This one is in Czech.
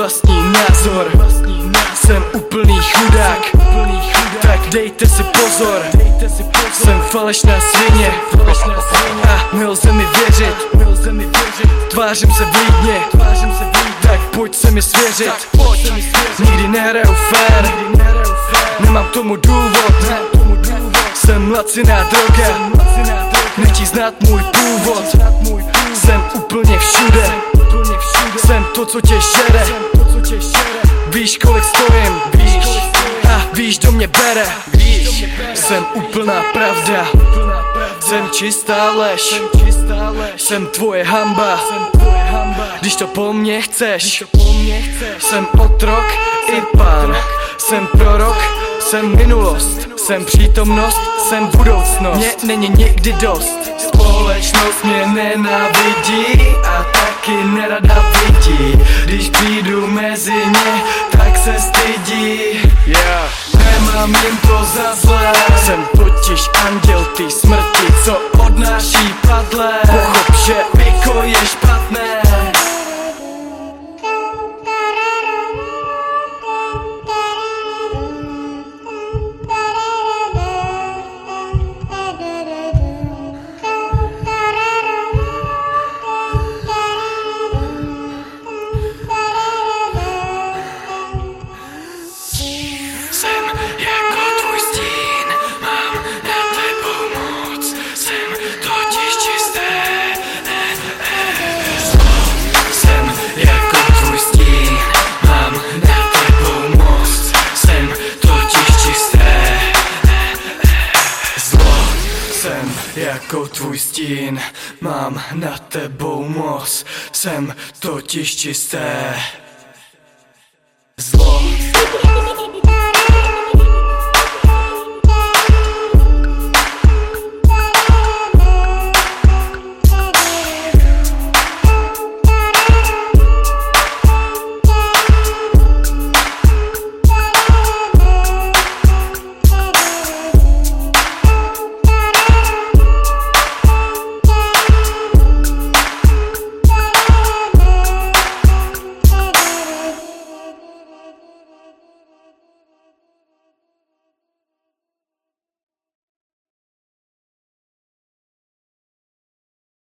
vlastní názor. Jsem úplný chudák. Tak dejte si pozor. Jsem falešná svině. A nelze mi věřit. Tvářím se vlídně. Tak pojď se mi svěřit. Nikdy nehraju fér. Nemám tomu důvod. Jsem laciná droga. Nechci znát můj to, co tě žere Víš, kolik stojím? A víš, kdo mě bere? Jsem úplná pravda. Jsem čistá lež. Jsem tvoje hamba. Když to po mně chceš. Jsem otrok i pán. Jsem prorok, jsem minulost. Jsem přítomnost, jsem budoucnost. Mě není někdy dost. Společnost mě nenávidí A Nemám jim to za zlé. Jsem totiž anděl ty smrti, co odnáší padlé. Pochop, že piko je špatné jako tvůj stín, mám nad tebou moc Jsem totiž čisté